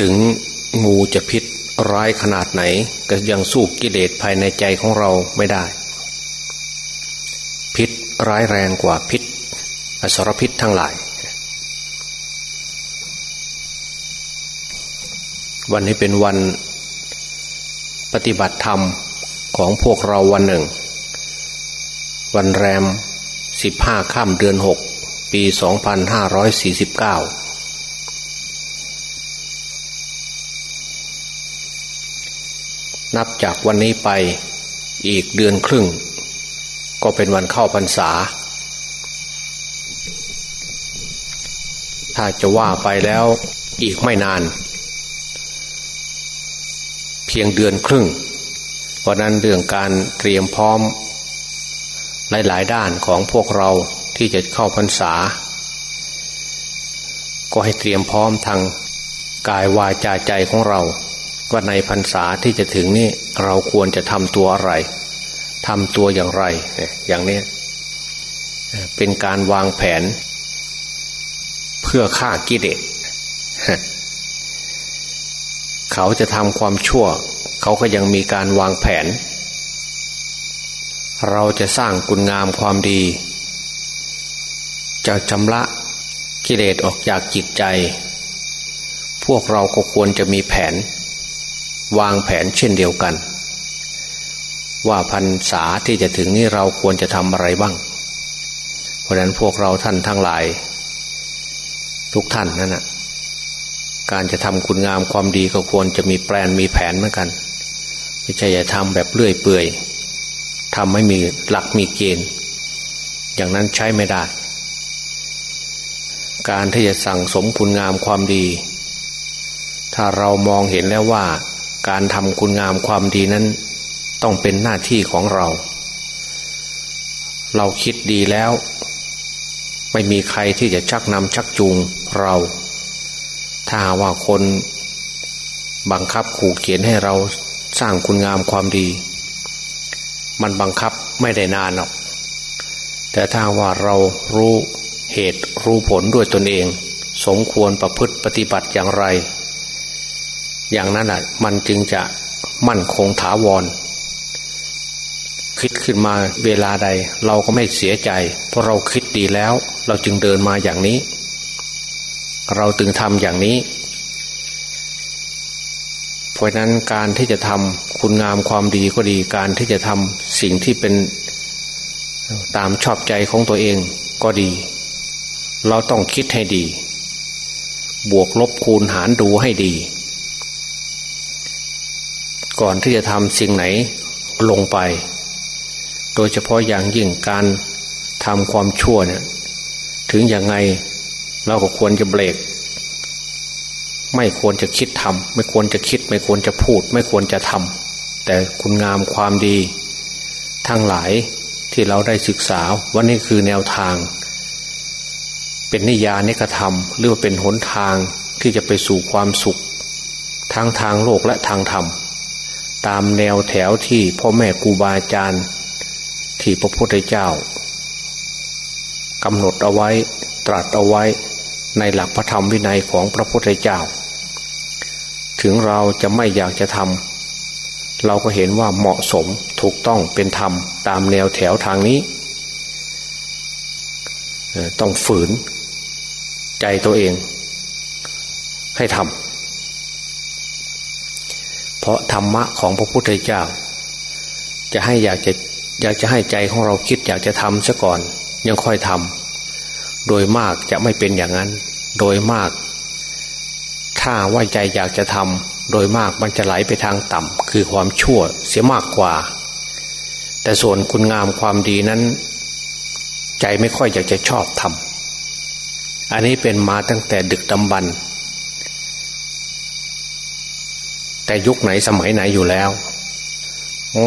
ถึงงูจะพิษร้ายขนาดไหน ก็ยังสู้กิเลสภายในใจของเราไม่ได้ พิษร้ายแรงกว่าพิษ อสรพิษทั้งหลาย วันนี้เป็นวันปฏิบัติธรรมของพวกเราวันหนึ่ง วันแรม 15 ข้ามเดือน 6 ปี 2549 นับจากวันนี้ไปอีกเดือนครึ่ง ก็เป็นวันเข้าพรรษา ถ้าจะว่าไปแล้วอีกไม่นาน เพียงเดือนครึ่งเพราะนั้นเรื่องการเตรียมพร้อม หลาย ๆ ด้านของพวกเราที่จะเข้าพรรษา ก็ให้เตรียมพร้อมทางกายวาจาใจของเรา ว่าในพรรษาที่จะถึงนี่เราควรจะทำตัวอะไรทำตัวอย่างไร อย่างนี้ เป็นการวางแผน เพื่อฆ่ากิเลสเขาจะทำความชั่ว เขาก็ยังมีการวางแผน เราจะสร้างคุณงามความดี จะชำระกิเลสออกจากจิตใจ พวกเราก็ควรจะมีแผน วางแผนเช่นเดียวกัน ว่าพันษาที่จะถึงนี้เราควรจะทำอะไรบ้าง เพราะนั้นพวกเราท่านทั้งหลาย ทุกท่านนั่นนะการจะทำคุณงามความดีก็ควรจะมีแปลนมีแผนเหมือนกันไม่ใช่จะทำแบบเลื่อยเปื่อยทำไม่มีหลักมีเกณฑ์ อย่างนั้นใช้ไม่ได้ การที่จะสั่งสมคุณงามความดี ถ้าเรามองเห็นแล้วว่า การทำคุณงามความดีนั้น ต้องเป็นหน้าที่ของเรา เราคิดดีแล้ว ไม่มีใครที่จะชักนำชักจูงเรา ถ้าว่าคนบังคับขู่เขียนให้เราสร้างคุณงามความดี มันบังคับไม่ได้นานหรอก แต่ถ้าว่าเรารู้เหตุรู้ผลด้วยตนเอง สมควรประพฤติปฏิบัติอย่างไร อย่างนั้นอะมันจึงจะมั่นคงถาวร คิดขึ้นมาเวลาใด เราก็ไม่เสียใจ เพราะเราคิดดีแล้ว เราจึงเดินมาอย่างนี้ เราตึงทำอย่างนี้ เพราะนั้นการที่จะทำคุณงามความดีก็ดีการที่จะทำสิ่งที่เป็นตามชอบใจของตัวเองก็ดี เราต้องคิดให้ดี บวกลบคูณหารดูให้ดี ก่อนที่จะทำสิ่งไหนลงไป โดยเฉพาะอย่างยิ่งการทำความชั่วเนี่ย ถึงอย่างไงเราก็ควรจะเบรก ไม่ควรจะคิดทำไม่ควรจะคิด ไม่ควรจะพูด ไม่ควรจะทำแต่คุณงามความดี ทั้งหลายที่เราได้ศึกษาว่านี่คือแนวทาง เป็นนิยานิกระทำหรือว่าเป็นหนทางที่จะไปสู่ความสุข ทั้งทางโลกและทางธรรม ตามแนวแถวที่พ่อแม่ครูบาอาจารย์ ที่พระพุทธเจ้ากำหนดเอาไว้ตรัสเอาไว้ในหลักพระธรรมวินัยของพระพุทธเจ้า ถึงเราจะไม่อยากจะทำเราก็เห็นว่าเหมาะสมถูกต้องเป็นธรรมตามแนวแถวทางนี้ ต้องฝืนใจตัวเองให้ทำ ราะธรรมะของพระพุทธเจ้า จะให้อยากจะอยากจะให้ใจของเราคิดอยากจะทำซะก่อน ยังค่อยทำโดยมากจะไม่เป็นอย่างนั้น โดยมาก ถ้าว่าใจอยากจะทำโดยมากมันจะไหลไปทางต่ำคือความชั่วเสียมากกว่า แต่ส่วนคุณงามความดีนั้น ใจไม่ค่อยอยากจะชอบทำอันนี้เป็นมาตั้งแต่ดึกดำบรร แต่ยุคไหนสมัยไหนอยู่แล้ว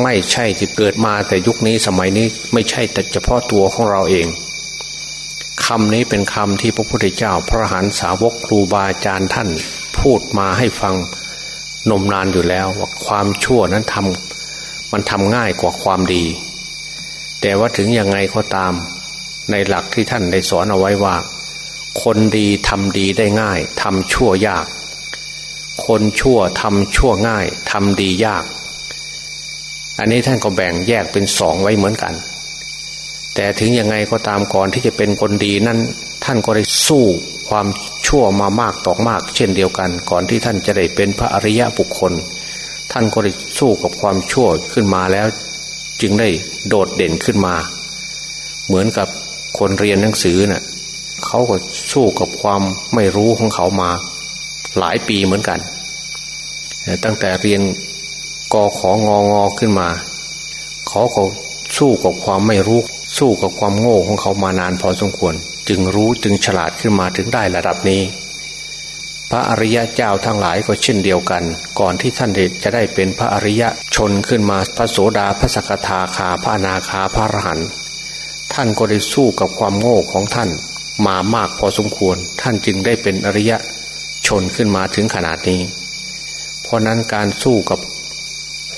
ไม่ใช่ที่เกิดมาแต่ยุคนี้สมัยนี้ไม่ใช่แต่เฉพาะตัวของเราเองคำนี้เป็นคำที่พระพุทธเจ้า พระหันสาวกครูบาอาจารย์ท่านพูดมาให้ฟังนมนานอยู่แล้วว่าความชั่วนั้นทำมันทำง่ายกว่าความดี แต่ว่าถึงยังไงก็ตาม ในหลักที่ท่านได้สอนเอาไว้ว่า คนดีทำดีได้ง่ายทำชั่วยาก คนชั่วทำชั่วง่ายทำดียาก อันนี้ท่านก็แบ่งแยกเป็นสองไว้เหมือนกัน แต่ถึงยังไงก็ตามก่อนที่จะเป็นคนดีนั้น ท่านก็ได้สู้ความชั่วมามากต่อมาก เช่นเดียวกัน ก่อนที่ท่านจะได้เป็นพระอริยะบุคคล ท่านก็ได้สู้กับความชั่วขึ้นมาแล้ว จึงได้โดดเด่นขึ้นมา เหมือนกับคนเรียนหนังสือนะ่ะเขาก็สู้กับความไม่รู้ของเขามา หลายปีเหมือนกัน ตั้งแต่เรียนกอของงองอขึ้นมาเขาก็สู้กับความไม่รู้ สู้กับความโง่ของเขามานานพอสมควร จึงรู้จึงฉลาดขึ้นมาถึงได้ระดับนี้ พระอริยะเจ้าทั้งหลายก็เช่นเดียวกัน ก่อนที่ท่านจะได้เป็นพระอริยะชนขึ้นมาพระโสดาพระสกทาคาพระนาคาพระอรหันต์ท่านก็ได้สู้กับความโง่ของท่านมามากพอสมควร ท่านจึงได้เป็นอริยะ ชนขึ้นมาถึงขนาดนี้ เพราะนั้นการสู้กับ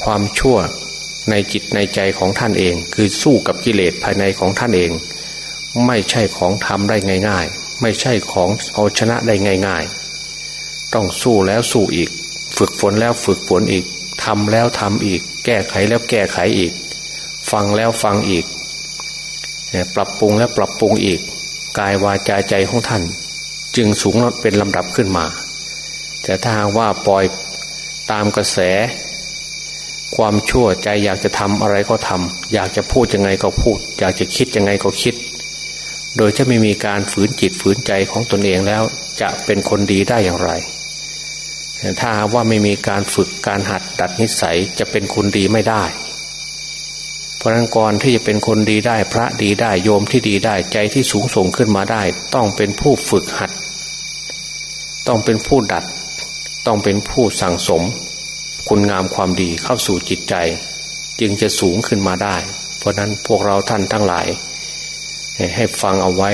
ความชั่วในจิตในใจของท่านเอง คือสู้กับกิเลสภายในของท่านเอง ไม่ใช่ของทำได้ง่าย ๆ ไม่ใช่ของเอาชนะได้ง่าย ๆ ต้องสู้แล้วสู้อีก ฝึกฝนแล้วฝึกฝนอีกทำแล้วทำอีก แก้ไขแล้วแก้ไขอีก ฟังแล้วฟังอีกปรับปรุงแล้วปรับปรุงอีก กายวาจาใจของท่าน จึงสูงเป็นลำดับขึ้นมา แต่ถ้าว่าปล่อยตามกระแส ความชั่วใจอยากจะทำอะไรก็ทำอยากจะพูดยังไงก็พูด อยากจะคิดยังไงก็คิด โดยจะไม่มีการฝืนจิตฝืนใจของตนเองแล้วจะเป็นคนดีได้อย่างไรถ้าว่าไม่มีการฝึกการหัดดัดนิสัยจะเป็นคนดีไม่ได้ พราะนั้นก่อนที่จะเป็นคนดีได้พระดีได้โยมที่ดีได้ใจที่สูงส่งขึ้นมาได้ ต้องเป็นผู้ฝึกหัด ต้องเป็นผู้ดัด ต้องเป็นผู้สั่งสม คุณงามความดีเข้าสู่จิตใจ จึงจะสูงขึ้นมาได้ เพราะนั้นพวกเราท่านทั้งหลาย ให้ฟังเอาไว้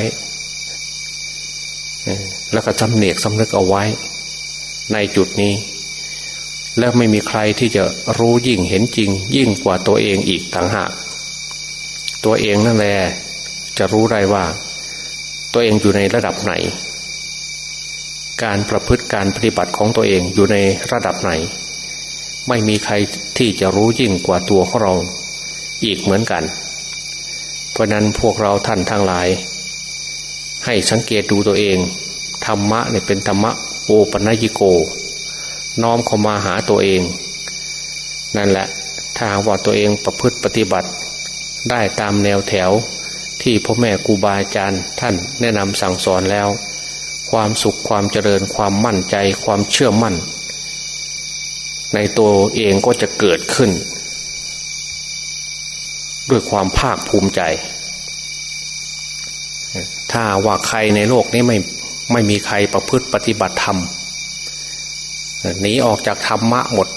แล้วก็จำเนียกสำนึกเอาไว้ ในจุดนี้ แล้วไม่มีใครที่จะรู้ยิ่งเห็นจริง ยิ่งกว่าตัวเองอีกต่างหากตัวเองนั่นแหละจะรู้ได้ว่า ตัวเองอยู่ในระดับไหน การประพฤติการปฏิบัติของตัวเองอยู่ในระดับไหน ไม่มีใครที่จะรู้ยิ่งกว่าตัวของเราอีกเหมือนกัน เพราะนั้นพวกเราท่านทั้งหลาย ให้สังเกตดูตัวเองธรรมะเนี่ยเป็นธรรมะโอปัญญิโก น้อมเข้ามาหาตัวเอง นั่นแหละ ถ้าว่าตัวเองประพฤติปฏิบัติ ได้ตามแนวแถวที่พ่อแม่ครูบาอาจารย์ท่านแนะนำสั่งสอนแล้ว ความสุขความเจริญความมั่นใจความเชื่อมั่น ในตัวเองก็จะเกิดขึ้น ด้วยความภาคภูมิใจ ถ้าว่าใครในโลกนี้ไม่ไม่มีใครประพฤติปฏิบัติธรรม หนีออกจากธรรมะหมด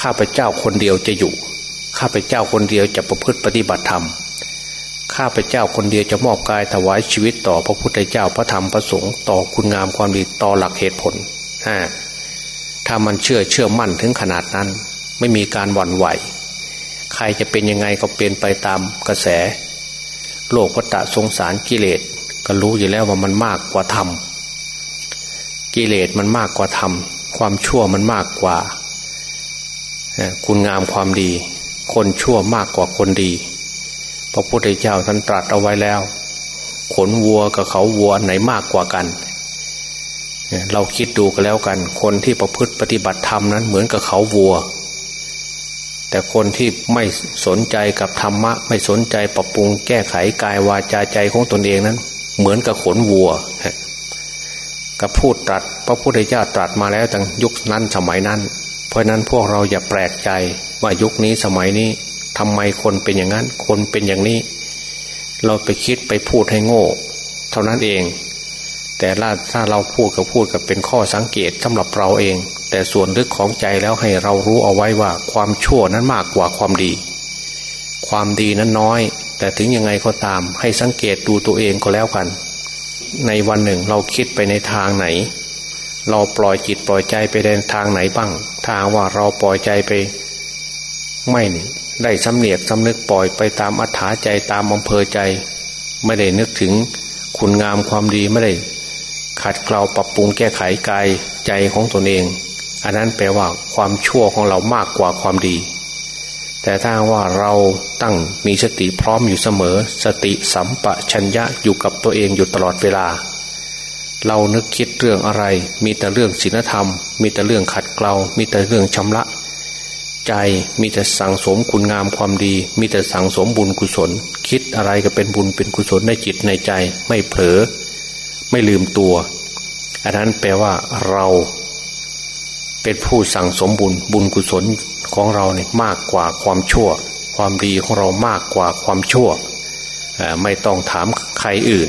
ข้าพเจ้าคนเดียวจะอยู่ ข้าพเจ้าคนเดียวจะประพฤติปฏิบัติธรรม ข้าพเจ้าคนเดียวจะมอบกายถวายชีวิตต่อพระพุทธเจ้าพระธรรมพระสงฆ์ต่อคุณงามความดีต่อหลักเหตุผลถ้ามันเชื่อเชื่อมั่นถึงขนาดนั้น ไม่มีการหวั่นไหว ใครจะเป็นยังไงก็เป็นไปตามกระแส โลกวัฏสงสารกิเลสก็รู้อยู่แล้วว่ามันมากกว่าธรรมกิเลสมันมากกว่าธรรม ความชั่วมันมากกว่า คุณงามความดี คนชั่วมากกว่าคนดี พระพุทธเจ้าท่านตรัสเอาไว้แล้ว ขนวัวกับเขาวัวไหนมากกว่ากัน เราคิดดูกันแล้วกัน คนที่ประพฤติปฏิบัติธรรมนั้นเหมือนกับเขาวัว แต่คนที่ไม่สนใจกับธรรมะ ไม่สนใจปรับปรุงแก้ไขกายวาจาใจของตนเองนั้น เหมือนกับขนวัว กับพูดตรัส พระพุทธเจ้าตรัสมาแล้วตั้งยุคนั้นสมัยนั้น เพราะนั้นพวกเราอย่าแปลกใจว่ายุคนี้สมัยนี้ทำไมคนเป็นอย่างนั้น คนเป็นอย่างนี้ เราไปคิดไปพูดให้โง่ เท่านั้นเอง แต่ถ้าเราพูดก็พูดกับเป็นข้อสังเกตสำหรับเราเอง แต่ส่วนลึกของใจแล้วให้เรารู้เอาไว้ว่าความชั่วนั้นมากกว่าความดี ความดีนั้นน้อย แต่ถึงยังไงก็ตามให้สังเกตดูตัวเองก็แล้วกัน ในวันหนึ่งเราคิดไปในทางไหน เราปล่อยจิตปล่อยใจไปในทางไหนบ้าง ทางว่าเราปล่อยใจไป ไม่ได้สำเนียกสำนึกปล่อยไปตามอัธยาใจตามอำเภอใจ ไม่ได้นึกถึงคุณงามความดีไม่ได้ขัดเกลาปรับปรุงแก้ไขกายใจของตนเอง อันนั้นแปลว่าความชั่วของเรามากกว่าความดี แต่ถ้าว่าเราตั้งมีสติพร้อมอยู่เสมอ สติสัมปชัญญะอยู่กับตัวเองอยู่ตลอดเวลา เรานึกคิดเรื่องอะไร มีแต่เรื่องศีลธรรม มีแต่เรื่องขัดเกลา มีแต่เรื่องชำระ ใจมีแต่สั่งสมคุณงามความดี มีแต่สั่งสมบุญกุศล คิดอะไรก็เป็นบุญเป็นกุศลในจิตในใจ ไม่เผลอ ไม่ลืมตัว อันนั้นแปลว่าเรา เป็นผู้สั่งสมบุญบุญกุศลของเราเนี่ยมากกว่าความชั่ว ความดีของเรามากกว่าความชั่ว ไม่ต้องถามใครอื่น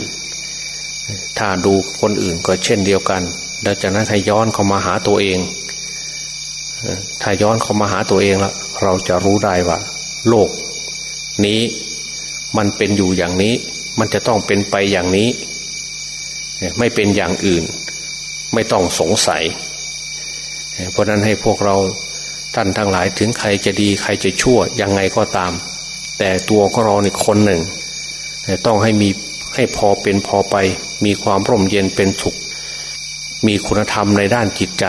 ถ้าดูคนอื่นก็เช่นเดียวกันแล้วจากนั้นถ้าย้อนเข้ามาหาตัวเอง ถ้าย้อนเข้ามาหาตัวเองแล้วเราจะรู้ได้ว่า โลก นี้มันเป็นอยู่อย่างนี้ มันจะต้องเป็นไปอย่างนี้ ไม่เป็นอย่างอื่น ไม่ต้องสงสัย เพราะนั้นให้พวกเราท่านทั้งหลายถึงใครจะดีใครจะชั่วยังไงก็ตาม แต่ตัวของเราในคนหนึ่ง ต้องให้มีให้พอเป็นพอไป มีความร่มเย็นเป็นสุข มีคุณธรรมในด้านจิตใจ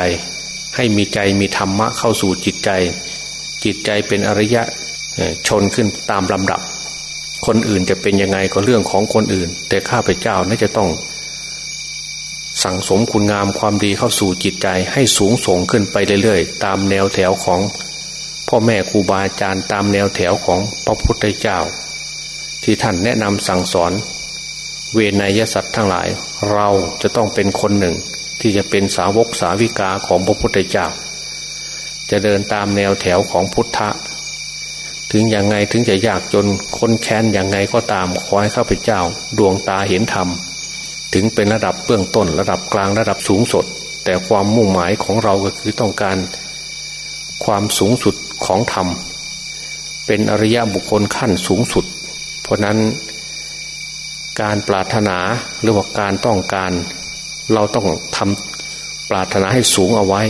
ให้มีใจมีธรรมะเข้าสู่จิตใจ จิตใจเป็นอริยะชนขึ้นตามลำดับ คนอื่นจะเป็นยังไงก็เรื่องของคนอื่น แต่ข้าพเจ้าน่าจะต้อง สั่งสมคุณงามความดีเข้าสู่จิตใจให้สูงส่งขึ้นไปเรื่อยๆ ตามแนวแถวของพ่อแม่ครูบาอาจารย์ตามแนวแถวของพระพุทธเจ้า ที่ท่านแนะนำสั่งสอน เวนยสัตว์ทั้งหลาย เราจะต้องเป็นคนหนึ่ง ที่จะเป็นสาวกสาวิกาของพระพุทธเจ้า จะเดินตามแนวแถวของพุทธะถึงอย่างไงถึงจะยากจนค้นแค้นอย่างไงก็ตามขอให้ข้าพเจ้า ดวงตาเห็นธรรม ถึงเป็นระดับเบื้องต้นระดับกลางระดับสูงสุดแต่ความมุ่งหมายของเราก็คือต้องการ ความสูงสุดของธรรม เป็นอริยบุคคลขั้นสูงสุด เพราะนั้น การปรารถนาหรือว่าการต้องการ เราต้องทำปรารถนาให้สูงเอาไว้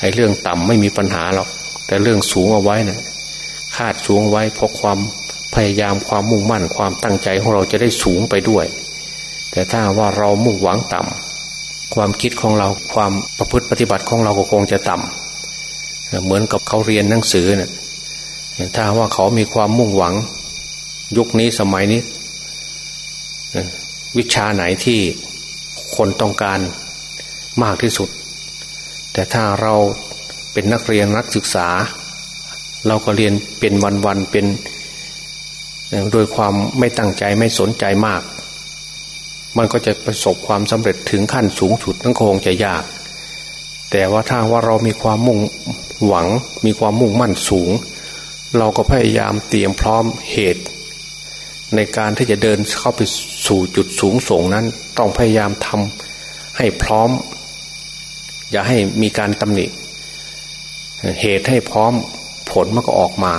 ไอ้เรื่องต่ำไม่มีปัญหาหรอกแต่เรื่องสูงเอาไว้นะ่ะคาดสูงไว้เพราะความพยายามความมุ่งมั่นความตั้งใจของเราจะได้สูงไปด้วย แต่ถ้าว่าเรามุ่งหวังต่ำความคิดของเราความประพฤติปฏิบัติของเราก็คงจะต่ำเหมือนกับเขาเรียนหนังสือเนี่ยถ้าว่าเขามีความมุ่งหวัง ยุคนี้สมัยนี้ วิชาไหนที่คนต้องการมากที่สุด แต่ถ้าเราเป็นนักเรียนนักศึกษา เราก็เรียนเป็นวันๆเป็นโดยความไม่ตั้งใจไม่สนใจมาก มันก็จะประสบความสำเร็จถึงขั้นสูงสุดนั่นคงจะยาก แต่ว่าถ้าว่าเรามีความมุ่งหวัง มีความมุ่งมั่นสูง เราก็พยายามเตรียมพร้อมเหตุ ในการที่จะเดินเข้าไปสู่จุดสูงส่งนั้น ต้องพยายามทำให้พร้อม อย่าให้มีการตำหนิ เหตุให้พร้อมผลมันก็ออกมา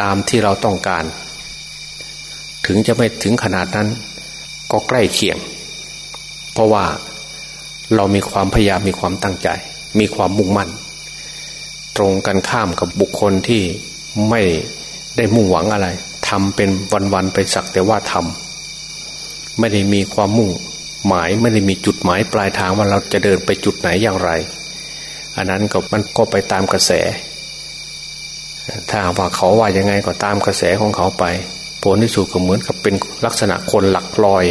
ตามที่เราต้องการ ถึงจะไม่ถึงขนาดนั้น ก็ใกล้เคียง เพราะว่าเรามีความพยายามมีความตั้งใจ มีความมุ่งมั่น ตรงกันข้ามกับบุคคลที่ไม่ได้มุ่งหวังอะไรทำเป็นวันๆไปสักแต่ว่าทำไม่ได้มีความมุ่งหมายไม่ได้มีจุดหมายปลายทางว่าเราจะเดินไปจุดไหนอย่างไร อันนั้นก็มันก็ไปตามกระแส ถ้าว่าเขาว่ายังไงก็ตามกระแสของเขาไป ผลที่สุดก็เหมือนกับเป็นลักษณะคนหลักลอย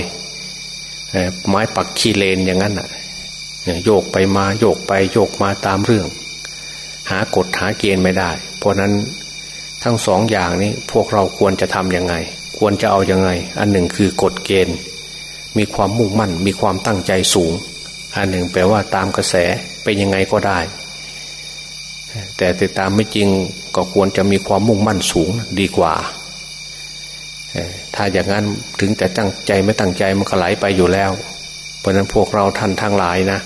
ไม้ปักคีเลนอย่างนั้นอะโยกไปมาโยกไปโยกมาตามเรื่อง หากฎหาเกณฑ์ไม่ได้ เพราะนั้นทั้งสองอย่างนี้พวกเราควรจะทำยังไง ควรจะเอาอยัางไง อันหนึ่งคือกฎเกณฑ์ มีความมุ่งมั่น มีความตั้งใจสูง อันหนึ่งแปลว่าตามกระแสเป็นยังไงก็ได้ แต่ติดตามไม่จริงก็ควรจะมีความมุ่งมั่นสูงดีกว่า ถ้าอย่างนั้นถึงแต่ตั้งใจไม่ตั้งใจมันก็ไหลไปอยู่แล้ว เพราะนั้นพวกเราท่านทั้งหลายนะ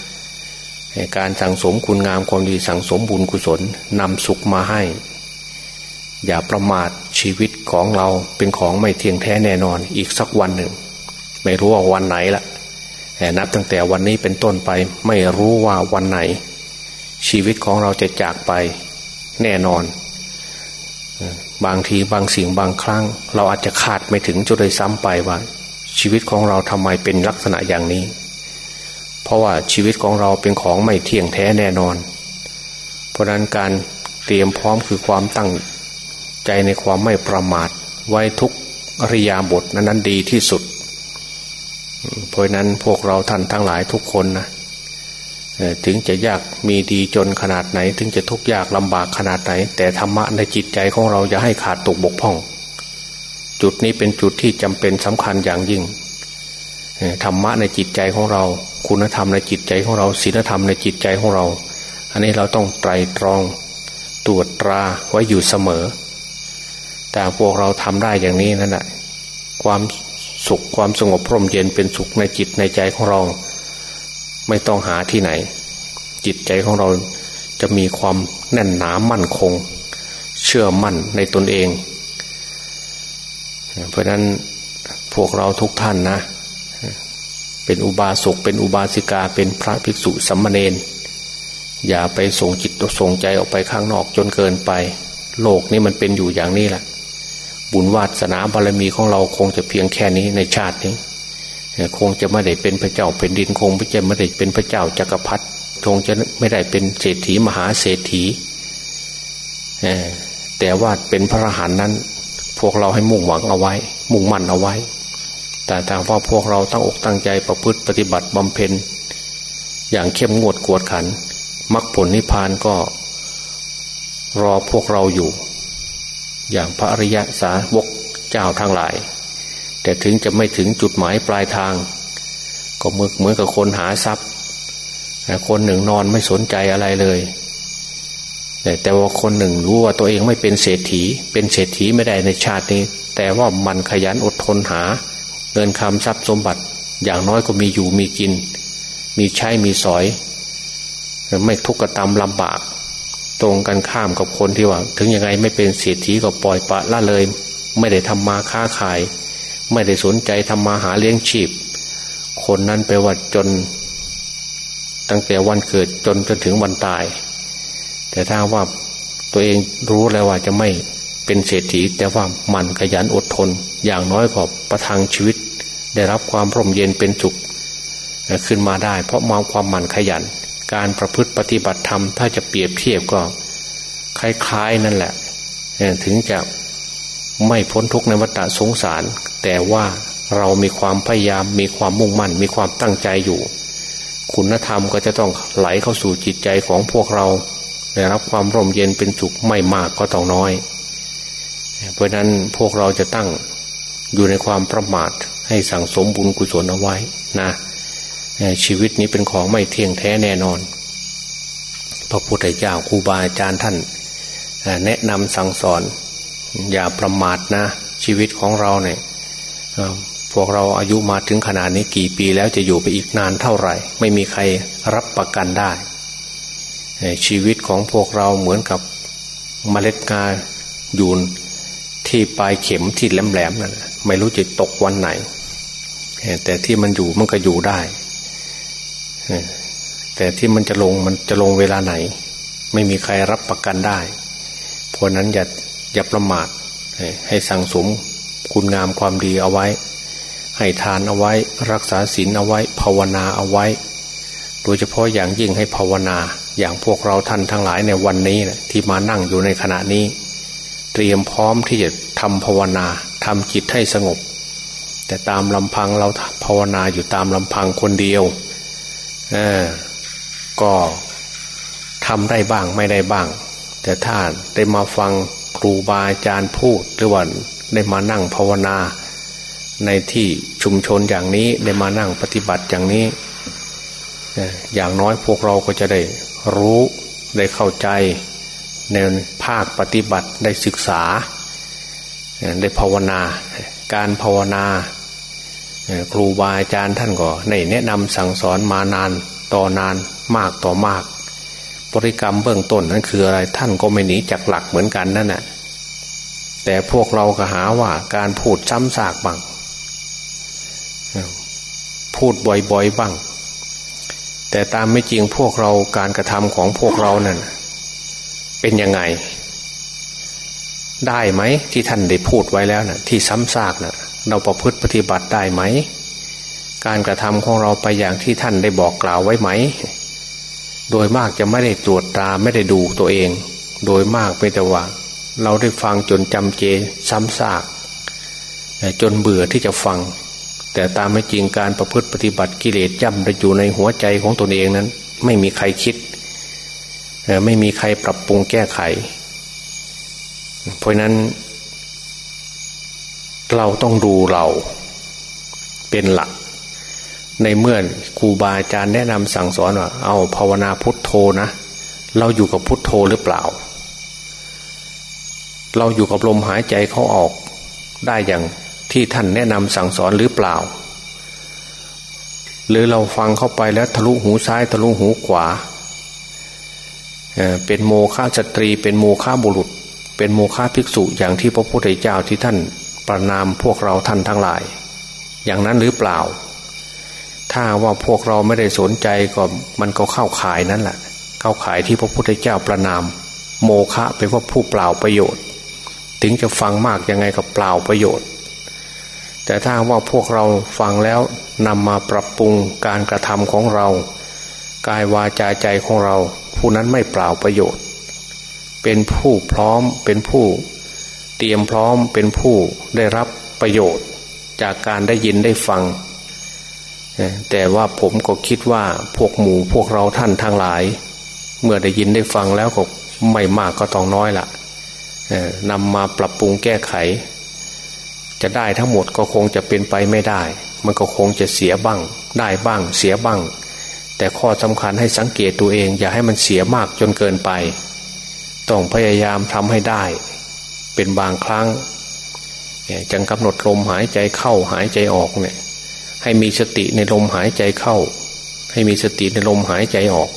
การสั่งสมคุณงามความดีสั่งสมบุญกุศลนำสุขมาให้ อย่าประมาทชีวิตของเราเป็นของไม่เที่ยงแท้แน่นอนอีกสักวันหนึ่ง ไม่รู้ว่าวันไหนละนับตั้งแต่วันนี้เป็นต้นไปไม่รู้ว่าวันไหน ชีวิตของเราจะจากไปแน่นอน บางทีบางสิ่งบางครั้ง เราอาจจะคาดไม่ถึงจะได้ซ้ำไปว่า ชีวิตของเราทำไมเป็นลักษณะอย่างนี้ เพราะว่าชีวิตของเราเป็นของไม่เที่ยงแท้แน่นอน เพราะนั้นการเตรียมพร้อมคือความตั้งใจในความไม่ประมาท ไว้ทุกอริยาบทนั้นดีที่สุด เพราะนั้นพวกเราท่านทั้งหลายทุกคนนะ ถึงจะยากมีดีจนขนาดไหน ถึงจะทุกข์ยากลำบากขนาดไหน แต่ธรรมะในจิตใจของเราอย่าให้ขาดตกบกพร่อง จุดนี้เป็นจุดที่จำเป็นสำคัญอย่างยิ่งธรรมะในจิตใจของเรา คุณธรรมในจิตใจของเราศีลธรรมในจิตใจของเรา อันนี้เราต้องไตรตรอง ตรวจตราไว้อยู่เสมอ แต่พวกเราทำได้อย่างนี้นั่นแหละความสุขความสงบพร่มเย็นเป็นสุขในจิตในใจของเรา ไม่ต้องหาที่ไหน จิตใจของเราจะมีความแน่นหนามั่นคง เชื่อมั่นในตนเอง เพราะนั้นพวกเราทุกท่านนะ เป็นอุบาสกเป็นอุบาสิกาเป็นพระภิกษุสัมมาเนนอย่าไปส่งจิตส่งใจออกไปข้างนอกจนเกินไป โลกนี้มันเป็นอยู่อย่างนี้แหละบุญวาสนาบารมีของเราคงจะเพียงแค่นี้ในชาตินี้ คงจะไม่ได้เป็นพระเจ้าเป็นดินคงจะไม่ได้เป็นพระเจ้าจักรพรรดิคงจะไม่ได้เป็นเศรษฐีมหาเศรษฐีแต่ว่าเป็นพระอรหันต์นั้น พวกเราให้มุ่งหวังเอาไว้ มุ่งมั่นเอาไว้ แต่ทางว่าพวกเราตั้งอกตั้งใจประพฤติปฏิบัติบำเพ็ญ อย่างเข้มงวดกวดขันมรรคผลนิพพานก็ รอพวกเราอยู่ อย่างพระอริยสาวกเจ้าทั้งหลาย แต่ถึงจะไม่ถึงจุดหมายปลายทาง ก็เหมือนกับคนหาทรัพย์คนหนึ่งนอนไม่สนใจอะไรเลยแต่ว่าคนหนึ่งรู้ว่าตัวเองไม่เป็นเศรษฐี เป็นเศรษฐีไม่ได้ในชาตินี้ แต่ว่ามันขยันอดทนหา เงินคำทรัพย์สมบัติ อย่างน้อยก็มีอยู่มีกิน มีใช้มีสอย ไม่ทุกข์กระตำลำบาก ตรงกันข้ามกับคนที่ว่า ถึงยังไงไม่เป็นเศรษฐีก็ปล่อยปะละเลย ไม่ได้ทำมาค้าขาย ไม่ได้สนใจทำมาหาเลี้ยงชีพ คนนั้นไปว่าจน ตั้งแต่วันเกิดจนจนถึงวันตาย แต่ถ้าว่าตัวเองรู้แล้วว่าจะไม่เป็นเศรษฐี แต่ว่ามันขยันอดทน อย่างน้อยก็ประทังชีวิต ได้รับความร่มเย็นเป็นสุขขึ้นมาได้ เพราะมาความหมั่นขยัน การประพฤติปฏิบัติธรรมถ้าจะเปรียบเทียบก็คล้ายๆนั่นแหละถึงจะ ไม่พ้นทุกข์ในวัฏสงสาร แต่ว่าเรามีความพยายามมีความมุ่งมั่น มีความตั้งใจอยู่ คุณธรรมก็จะต้องไหลเข้าสู่จิตใจของพวกเราได้รับความร่มเย็นเป็นสุขไม่มากก็ต้องน้อย เพราะนั้นพวกเราจะตั้งอยู่ในความประมาทให้สั่งสมบุญกุศลเอาไว้นะชีวิตนี้เป็นของไม่เที่ยงแท้แน่นอน พระพุทธเจ้าครูบาอาจารย์ท่าน แนะนำสั่งสอน อย่าประมาทนะ ชีวิตของเราเนี่ยพวกเราอายุมาถึงขนาดนี้กี่ปีแล้วจะอยู่ไปอีกนานเท่าไหร่ ไม่มีใครรับประกันได้ ชีวิตของพวกเราเหมือนกับเมล็ดกายูนที่ปลายเข็มที่แหลมๆนั่นไม่รู้จะตกวันไหน แต่ที่มันอยู่มันก็อยู่ได้ แต่ที่มันจะลงมันจะลงเวลาไหน ไม่มีใครรับประกันได้ เพราะนั้นอย่า อย่าประมาทให้สั่งสมคุณงามความดีเอาไว้ ให้ทานเอาไว้ รักษาศีลเอาไว้ ภาวนาเอาไว้ โดยเฉพาะอย่างยิ่งให้ภาวนา อย่างพวกเราท่านทั้งหลายในวันนี้นะที่มานั่งอยู่ในขณะนี้ เตรียมพร้อมที่จะทำภาวนาทำจิตให้สงบ แต่ตามลำพังเราภาวนาอยู่ตามลำพังคนเดียวเออก็ทำได้บ้างไม่ได้บ้าง แต่ถ้าได้มาฟัง ครูบาอาจารย์พูดหรือว่าได้มานั่งภาวนา ในที่ชุมชนอย่างนี้ได้มานั่งปฏิบัติอย่างนี้ อย่างน้อยพวกเราก็จะได้รู้ได้เข้าใจในภาคปฏิบัติได้ศึกษา ได้ภาวนา การภาวนา ครูบาอาจารย์ท่านก็ในแนะนำสั่งสอนมานานต่อนานมากต่อมาก บริกรรมเบื้องต้นนั้นคืออะไรท่านก็ไม่หนีจากหลักเหมือนกันนั่นแหละแต่พวกเราก็หาว่าการพูดซ้ำซากบ้างพูดบ่อยๆบ้าง แต่ตามไม่จริงพวกเราการกระทำของพวกเรานั่นเป็นยังไง ได้ไหมที่ท่านได้พูดไว้แล้วนะ่ะ ที่ซ้ำซากนะ่ะ เราประพฤติปฏิบัติได้ไหม การกระทำของเราไปอย่างที่ท่านได้บอกกล่าวไว้ไหม โดยมากจะไม่ได้ตรวจตาไม่ได้ดูตัวเอง โดยมากเป็นแต่ว่า เราได้ฟังจนจำเจซ้ำซากจนเบื่อที่จะฟัง แต่ตามไม่จริงการประพฤติปฏิบัติกิเลสจำอยู่ในหัวใจของตนเองนั้น ไม่มีใครคิดไม่มีใครปรับปรุงแก้ไข เพราะนั้น เราต้องดูเราเป็นหลัก ในเมื่อครูบาอาจารย์แนะนำสั่งสอนว่าเอาภาวนาพุทโธนะ เราอยู่กับพุทโธหรือเปล่า เราอยู่กับลมหายใจเขาออกได้อย่างที่ท่านแนะนำสั่งสอนหรือเปล่า หรือเราฟังเข้าไปแล้วทะลุหูซ้ายทะลุหูขวาเป็นโมฆะสตรี เป็นโมฆะบุรุษ เป็นโมฆะภิกษุอย่างที่พระพุทธเจ้าที่ท่านประนามพวกเราท่านทั้งหลาย อย่างนั้นหรือเปล่า ถ้าว่าพวกเราไม่ได้สนใจก็มันก็เข้าขายนั่นแหละ เข้าขายที่พระพุทธเจ้าประนาม โมฆะเป็นว่าผู้เปล่าประโยชน์ ถึงจะฟังมากยังไงก็เปล่าประโยชน์ แต่ถ้าว่าพวกเราฟังแล้วนำมาปรับปรุงการกระทำของเรา กายวาจาใจของเรา ผู้นั้นไม่เปล่าประโยชน์ เป็นผู้พร้อมเป็นผู้ เตรียมพร้อมเป็นผู้ได้รับประโยชน์ จากการได้ยินได้ฟัง แต่ว่าผมก็คิดว่าพวกหมู่พวกเราท่านทั้งหลาย เมื่อได้ยินได้ฟังแล้วก็ไม่มากก็ต้องน้อยละนำมาปรับปรุงแก้ไข จะได้ทั้งหมดก็คงจะเป็นไปไม่ได้ มันก็คงจะเสียบ้าง ได้บ้างเสียบ้าง แต่ข้อสำคัญให้สังเกตตัวเอง อย่าให้มันเสียมากจนเกินไป ต้องพยายามทำให้ได้ เป็นบางครั้งจังกำหนดลมหายใจเข้าหายใจออกเนี่ย ให้มีสติในลมหายใจเข้า ให้มีสติในลมหายใจออก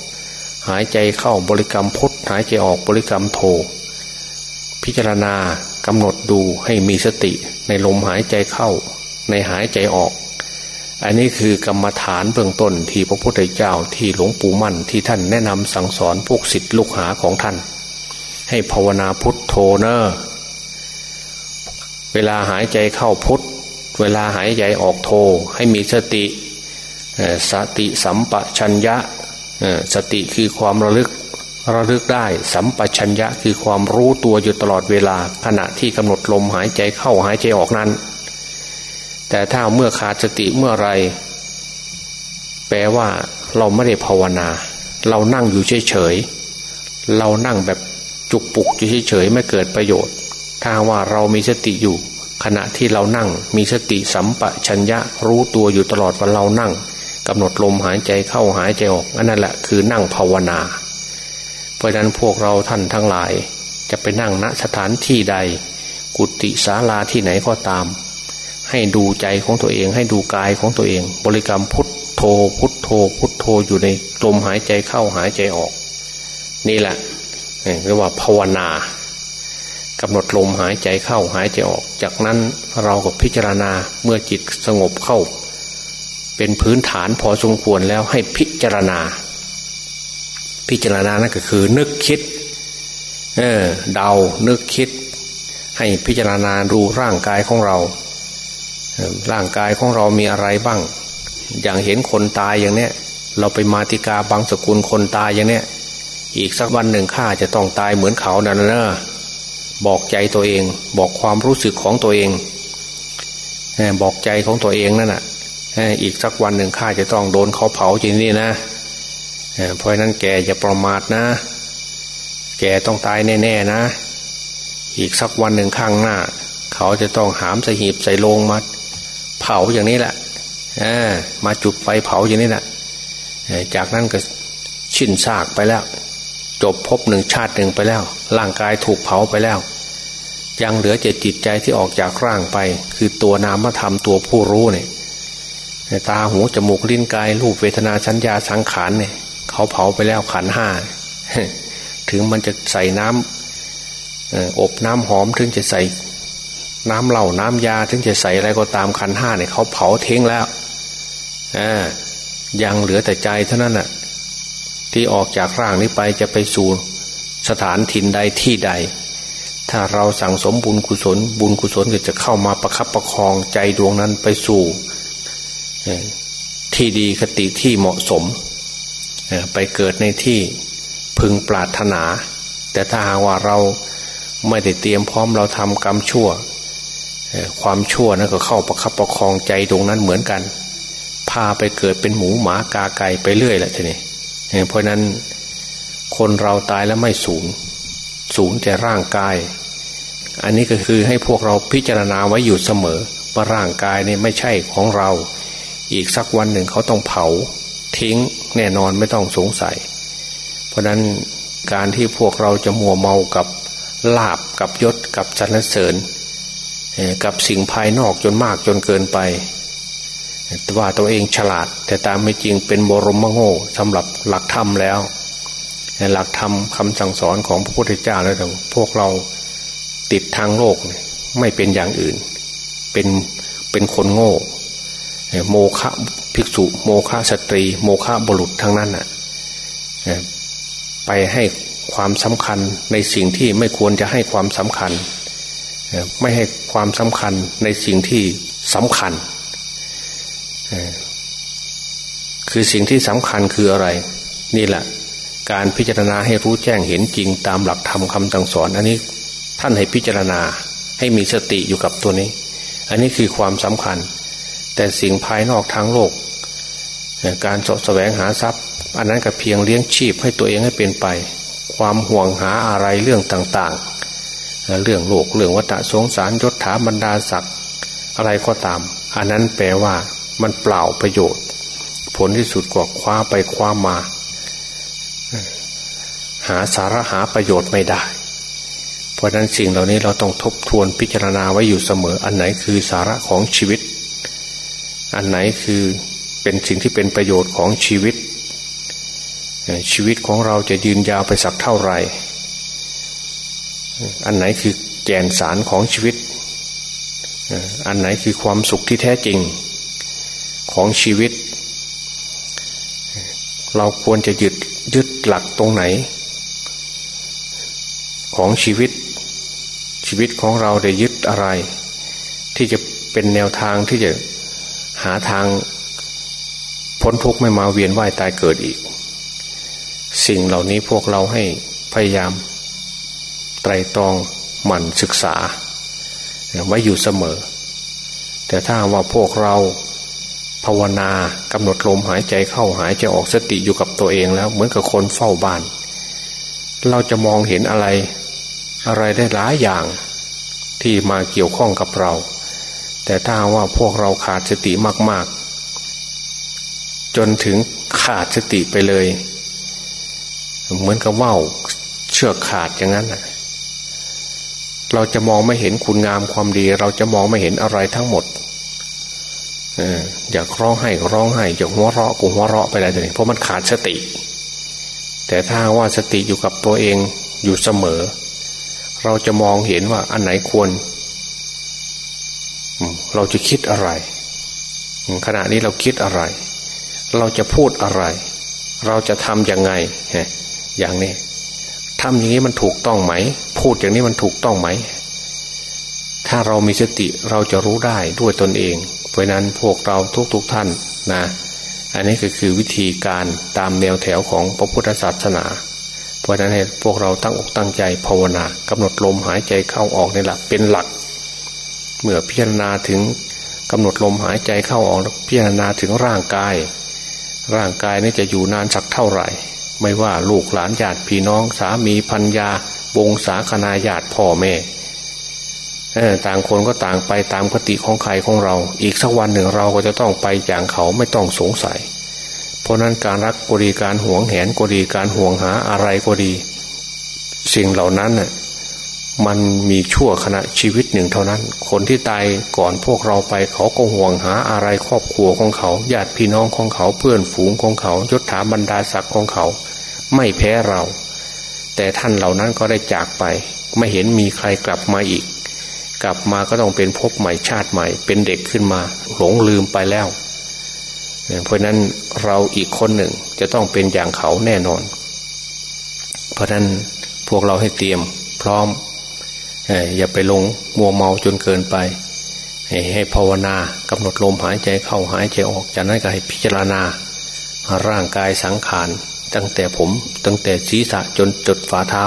หายใจเข้าบริกรรมพุทหายใจออกบริกรรมโท พิจารณากำหนดดูให้มีสติในลมหายใจเข้า ในหายใจออก อันนี้คือกรรมฐานเบื้องต้นที่พระพุทธเจ้าที่หลวงปู่มั่นที่ท่านแนะนำสั่งสอนพวกศิษย์ลูกหาของท่าน ให้ภาวนาพุทโธเนอเวลาหายใจเข้าพุท เวลาหายใจออกโธให้มีสติสติสัมปชัญญะสติคือความระลึกระลึกได้สัมปชัญญะคือความรู้ตัวอยู่ตลอดเวลาขณะที่กำหนดลมหายใจเข้าหายใจออกนั้น แต่ถ้าเมื่อขาดสติเมื่อไร แปลว่าเราไม่ได้ภาวนา เรานั่งอยู่เฉยๆเรานั่งแบบจุกปุกอยู่เฉยๆไม่เกิดประโยชน์ ถ้าว่าเรามีสติอยู่ ขณะที่เรานั่งมีสติสัมปชัญญะรู้ตัวอยู่ตลอดว่าเรานั่งกำหนดลมหายใจเข้าหายใจออกอันั่นแหละคือนั่งภาวนา เพราะนั้นพวกเราท่านทั้งหลาย จะไปนั่งณสถานที่ใด กุฏิศาลาที่ไหนก็ตาม ให้ดูใจของตัวเองให้ดูกายของตัวเอง บริกรรมพุทโธพุทโธพุทโธอยู่ในลมหายใจเข้าหายใจออก นี่แหละเรียกว่าภาวนา กำหนดลมหายใจเข้าหายใจออก จากนั้นเราก็พิจารณาเมื่อจิตสงบเข้า เป็นพื้นฐานพอสมควรแล้วให้พิจารณา พิจารณานั่นก็คือ นึกคิด เออเดานึกคิด ให้พิจารณาดูร่างกายของเรา ร่างกายของเรามีอะไรบ้าง อย่างเห็นคนตายอย่างเนี้ยเราไปมาติกาบางสกุลคนตายอย่างเนี้ยอีกสักวันหนึ่งข้าจะต้องตายเหมือนเขานั่นนะ บอกใจตัวเอง บอกความรู้สึกของตัวเองบอกใจของตัวเองนั่นแหะอีกสักวันหนึ่งข้าจะต้องโดนเขาเผาจริงนี่นะเพราะนั้นแกอย่าประมาทนะ แกต้องตายแน่ๆนะ อีกสักวันหนึ่งข้างหน้า เขาจะต้องหามใส่หีบใส่โลงมาเผาอย่างนี้แหละมาจุดไฟเผาอย่างนี้แหละจากนั้นก็ชิ้นซากไปแล้ว จบพบหนึ่งชาติหนึ่งไปแล้ว ร่างกายถูกเผาไปแล้ว ยังเหลือเจตจิตใจที่ออกจากร่างไป คือตัวนามธรรมตัวผู้รู้เนี่ยตาหูจมูกลิ้นกายรูปเวทนาสัญญาสังขารเนี่ยเขาเผาไปแล้วขันห้าถึงมันจะใส่น้ำอบน้ำหอมถึงจะใส่ น้ำเหล่าน้ำยา ถึงจะใส่อะไรก็ตามคันห้าเนี่ยเขาเผาทิ้งแล้วอยังเหลือแต่ใจเท่านั้นน่ะ ที่ออกจากร่างนี้ไปจะไปสู่สถานถิ่นใดที่ใด ถ้าเราสั่งสมบุญกุศล บุญกุศลก็จะเข้ามาประคับประคองใจดวงนั้นไปสู่ที่ดีคติที่เหมาะสม ไปเกิดในที่พึงปรารถนา แต่ถ้าหากว่าเราไม่ได้เตรียมพร้อมเราทำกรรมชั่ว ความชั่วนั่นก็เข้าประคับประคองใจตรงนั้นเหมือนกัน พาไปเกิดเป็นหมูหมากาไก่ไปเรื่อยแหละทีนี้เพราะนั้นคนเราตายแล้วไม่สูญ สูญแต่ร่างกาย อันนี้ก็คือให้พวกเราพิจารณาไว้อยู่เสมอ ว่าร่างกายนี่ไม่ใช่ของเรา อีกสักวันหนึ่งเขาต้องเผา ทิ้งแน่นอนไม่ต้องสงสัย เพราะนั้นการที่พวกเราจะมัวเมากับลาบกับยศกับสรรเสริญ กับสิ่งภายนอกจนมากจนเกินไปว่าตัวเองฉลาด แต่ตามไม่จริงเป็นบรมโง่สำหรับหลักธรรมแล้ว หลักธรรมคำสั่งสอนของพระพุทธเจ้าแล้วแต่พวกเราติดทางโลกไม่เป็นอย่างอื่น เป็นเป็นคนโง่โมฆะภิกษุ โมฆะสตรี โมฆะบุรุษทั้งนั้นน่ะไปให้ความสำคัญในสิ่งที่ไม่ควรจะให้ความสำคัญ ไม่ให้ความสำคัญในสิ่งที่สำคัญ คือสิ่งที่สำคัญคืออะไร นี่แหละ การพิจารณาให้รู้แจ้งเห็นจริงตามหลักธรรมคำสั่งสอน อันนี้ท่านให้พิจารณาให้มีสติอยู่กับตัวนี้ อันนี้คือความสำคัญ แต่สิ่งภายนอกทางโลก การสะแสวงหาทรัพย์ อันนั้นก็เพียงเลี้ยงชีพให้ตัวเองให้เป็นไป ความห่วงหาอะไรเรื่องต่างๆ เรื่องโลกเรื่องวัฏสงสารยศถาบรรดาศักดิ์อะไรก็ตาม อันนั้นแปลว่ามันเปล่าประโยชน์ ผลที่สุดกว่าคว้าไปคว้ามา หาสาระหาประโยชน์ไม่ได้ เพราะนั้นสิ่งเหล่านี้เราต้องทบทวนพิจารณาไว้อยู่เสมอ อันไหนคือสาระของชีวิต อันไหนคือเป็นสิ่งที่เป็นประโยชน์ของชีวิต ชีวิตของเราจะยืนยาวไปสักเท่าไหร่ อันไหนคือแกนสารของชีวิต อันไหนคือความสุขที่แท้จริงของชีวิต เราควรจะยึดยึดหลักตรงไหน ของชีวิต ชีวิตของเราได้ยึดอะไร ที่จะเป็นแนวทางที่จะหาทางพ้นทุกข์ไม่มาเวียนว่ายตายเกิดอีก สิ่งเหล่านี้พวกเราให้พยายาม ไตรตรองหมั่นศึกษาไว้อยู่เสมอ แต่ถ้าว่าพวกเราภาวนากำหนดลมหายใจเข้าหายใจออกสติอยู่กับตัวเองแล้ว เหมือนกับคนเฝ้าบ้าน เราจะมองเห็นอะไร อะไรได้หลายอย่างที่มาเกี่ยวข้องกับเรา แต่ถ้าว่าพวกเราขาดสติมาก ๆ จนถึงขาดสติไปเลย เหมือนกับว่าวเชือกขาดอย่างนั้นเราจะมองไม่เห็นคุณงามความดี เราจะมองไม่เห็นอะไรทั้งหมดอยากร้องไห้ร้องไห้อยากหัวเราะกูหัวเราะไปอะไรเลยเพราะมันขาดสติ แต่ถ้าว่าสติอยู่กับตัวเองอยู่เสมอ เราจะมองเห็นว่าอันไหนควร เราจะคิดอะไร ขณะนี้เราคิดอะไร เราจะพูดอะไร เราจะทำยังไงอย่างนี้ทำอย่างนี้มันถูกต้องไหม พูดอย่างนี้มันถูกต้องไหม ถ้าเรามีสติเราจะรู้ได้ด้วยตนเอง เพราะนั้นพวกเราทุกๆทท่านนะ อันนี้ก็คือวิธีการตามแนวแถวของพระพุทธศาสนา เพราะนั้นให้พวกเราตั้งอกตั้งใจภาวนากำหนดลมหายใจเข้าออกนี่แหละเป็นหลัก เมื่อพิจารณาถึงกำหนดลมหายใจเข้าออกพิจารณาถึงร่างกาย ร่างกายนี่จะอยู่นานสักเท่าไหร่ ไม่ว่าลูกหลานญาติพี่น้องสามีพัญญาวงศาคณาญาติพ่อแม่ต่างคนก็ต่างไปตามคติของใครของเรา อีกสักวันหนึ่งเราก็จะต้องไปอย่างเขาไม่ต้องสงสัย เพราะนั้นการรักก็ดีการห่วงแหนก็ดีการห่วงหาอะไรก็ดี สิ่งเหล่านั้นน่ะมันมีชั่วขณะชีวิตหนึ่งเท่านั้น คนที่ตายก่อนพวกเราไปเขาก็ห่วงหาอะไรครอบครัวของเขาญาติพี่น้องของเขาเพื่อนฝูงของเขายศถาบรรดาศักดิ์ของเขา ไม่แพ้เรา แต่ท่านเหล่านั้นก็ได้จากไป ไม่เห็นมีใครกลับมาอีก กลับมาก็ต้องเป็นพบใหม่ชาติใหม่ เป็นเด็กขึ้นมา หลงลืมไปแล้ว เพราะนั้นเราอีกคนหนึ่งจะต้องเป็นอย่างเขาแน่นอน เพราะนั้นพวกเราให้เตรียมพร้อมอย่าไปลงมัวเมาจนเกินไป ให้ภาวนากำหนดลมหายใจเข้าหายใจออกจากนั้นก็ให้พิจารณา ร่างกายสังขารตั้งแต่ผมตั้งแต่ศีรษะจนจุดฝ่าเท้า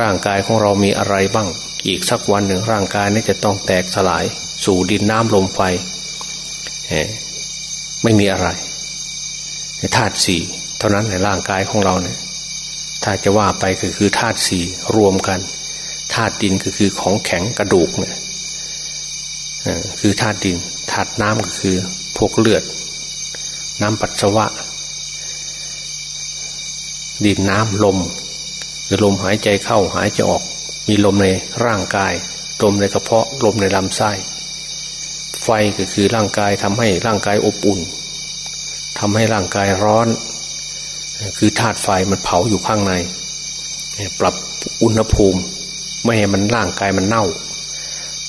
ร่างกายของเรามีอะไรบ้าง อีกสักวันหนึ่งร่างกายนี้จะต้องแตกสลาย สู่ดินน้ำลมไฟ ไม่มีอะไรธาตุสี่เท่านั้นในร่างกายของเราเนี่ย ถ้าจะว่าไปก็คือธาตุสี่รวมกันธาตุดินก็คือของแข็งกระดูกเนี่ยคือธาตุดินธาตุน้ำก็คือพวกเลือด น้ำปัสสาวะ ดินน้ำลมคือลมหายใจเข้าหายใจออก มีลมในร่างกาย ลมในกระเพาะลมในลำไส้ ก็คือร่างกายทำให้ร่างกายอบอุ่นทำให้ร่างกายร้อน คือธาตุไฟมันเผาอยู่ข้างใน ปรับอุณหภูมิ ไม่ให้มันร่างกายมันเน่า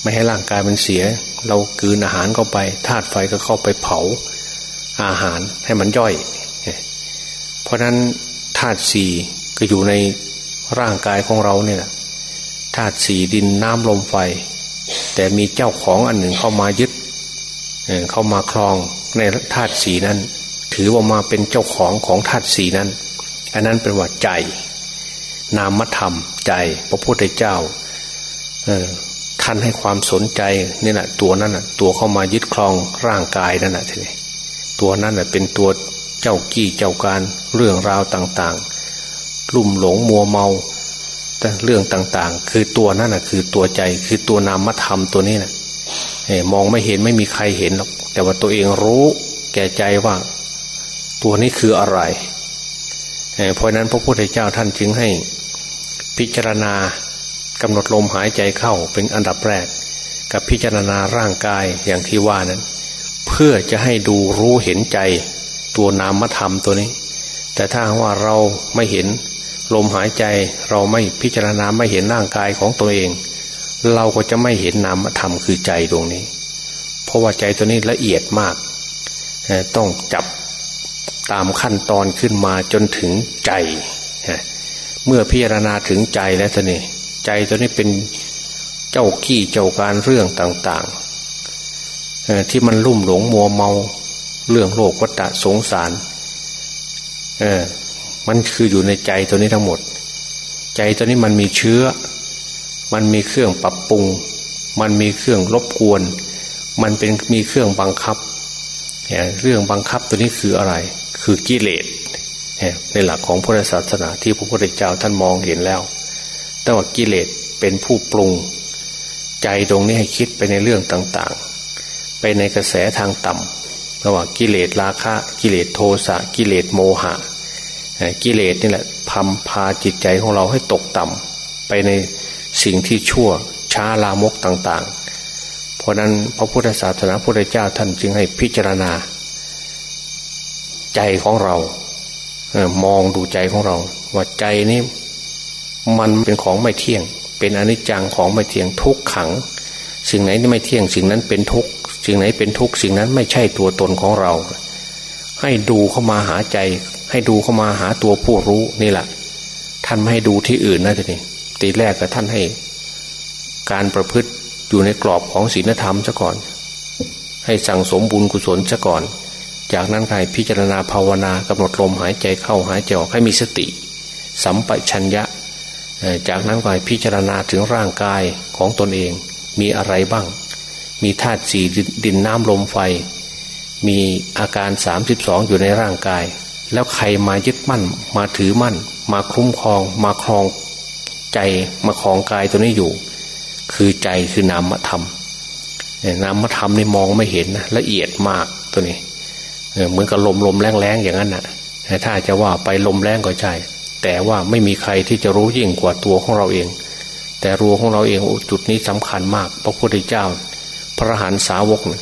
ไม่ให้ร่างกายมันเสีย เรากืนอาหารเข้าไปธาตุไฟก็เข้าไปเผาอาหารให้มันย่อย เพราะนั้นธาตุสี่ก็อยู่ในร่างกายของเราเนี่ยธาตุสี่ดินน้ำลมไฟ แต่มีเจ้าของอันหนึ่งเข้ามายึด เข้ามาครองในธาตุสีนั้น ถือว่ามาเป็นเจ้าของของธาตุสีนั้น อันนั้นเป็นว่าใจ นามธรรมใจ พระพุทธเจ้าท่านให้ความสนใจนี่แหละตัวนั้นน่ะ ตัวเข้ามายึดครองร่างกายนั่นแหละทีนี้ตัวนั้นน่ะเป็นตัวเจ้ากี้เจ้าการเรื่องราวต่างๆ ลุ่มหลงมัวเมาแต่เรื่องต่างๆ คือตัวนั้นน่ะคือตัวใจคือตัวนามธรรมตัวนี้น่ะ มองไม่เห็นไม่มีใครเห็นหรอกแต่ว่าตัวเองรู้แก่ใจว่า ตัวนี้คืออะไรเพราะนั้นพระพุทธเจ้าท่านจึงให้ พิจารณากำหนดลมหายใจเข้าเป็นอันดับแรก กับพิจารณาร่างกายอย่างที่ว่านั้น เพื่อจะให้ดูรู้เห็นใจ ตัวนามธรรมตัวนี้ แต่ถ้าว่าเราไม่เห็นลมหายใจเราไม่พิจารณาไม่เห็นร่างกายของตัวเอง เราก็จะไม่เห็นนามธรรมคือใจดวงนี้ เพราะว่าใจตัวนี้ละเอียดมากต้องจับตามขั้นตอนขึ้นมาจนถึงใจเมื่อพิจารณาถึงใจแล้วท่านี่ใจตัวนี้เป็นเจ้าขี้เจ้าการเรื่องต่างๆที่มันลุ่มหลงมัวเมาเรื่องโลกวัฏสงสารมันคืออยู่ในใจตัวนี้ทั้งหมด ใจตัวนี้มันมีเชื้อ มันมีเครื่องปรับปรุง มันมีเครื่องรบกวน มันเป็นมีเครื่องบังคับ เรื่องบังคับตัวนี้คืออะไร คือกิเลสในหลักของพุทธศาสนาที่พระพุทธเจ้าท่านมองเห็นแล้ว แต่ว่ากิเลสเป็นผู้ปรุง ใจตรงนี้ให้คิดไปในเรื่องต่างๆ ไปในกระแสทางต่ำระหว่างกิเลสราคะกิเลสโทสะกิเลสโมหะกิเลสนี่แหละพำพาจิตใจของเราให้ตกต่ำไปใน สิ่งที่ชั่วช้าลามกต่างๆ เพราะนั้นพระพุทธศาสนาพระพุทธเจ้าท่านจึงให้พิจารณา ใจของเราเอมองดูใจของเรา ว่าใจนี้มันเป็นของไม่เที่ยง เป็นอนิจจังของไม่เที่ยงทุกขัง สิ่งไหนที่ไม่เที่ยง สิ่งนั้นเป็นทุกสิ่งไหนเป็นทุกสิ่งนั้นไม่ใช่ตัวตนของเรา ให้ดูเข้ามาหาใจ ให้ดูเข้ามาหาตัวผู้รู้นี่แหละท่านไม่ให้ดูที่อื่นนะทีนี้ ตีแรกก็ท่านให้ การประพฤติอยู่ในกรอบของศีลธรรมซะก่อน ให้สั่งสมบุญกุศลซะก่อน จากนั้นใครพิจารณาภาวนากำหนดลมหายใจเข้าหายใจออกให้มีสติ สัมปชัญญะ จากนั้นใครพิจารณาถึงร่างกายของตนเองมีอะไรบ้าง มีธาตุสี่ดินน้ำลมไฟ มีอาการสามสิบสองอยู่ในร่างกาย แล้วใครมายึดมั่น มาถือมั่น มาคุ้มครอง มาครอง ใจมาครองกายตัวนี้อยู่ คือใจคือนามธรรมนามธรรมนี่มองไม่เห็นนะละเอียดมากตัวนี้เหมือนกับลมลมแรงแรงอย่างนั้นนะถ้าจะว่าไปลมแรงก็ใช่แต่ว่าไม่มีใครที่จะรู้ยิ่งกว่าตัวของเราเอง แต่รัวของเราเองจุดนี้สำคัญมาก พระพุทธเจ้า พระหันสาวกนะ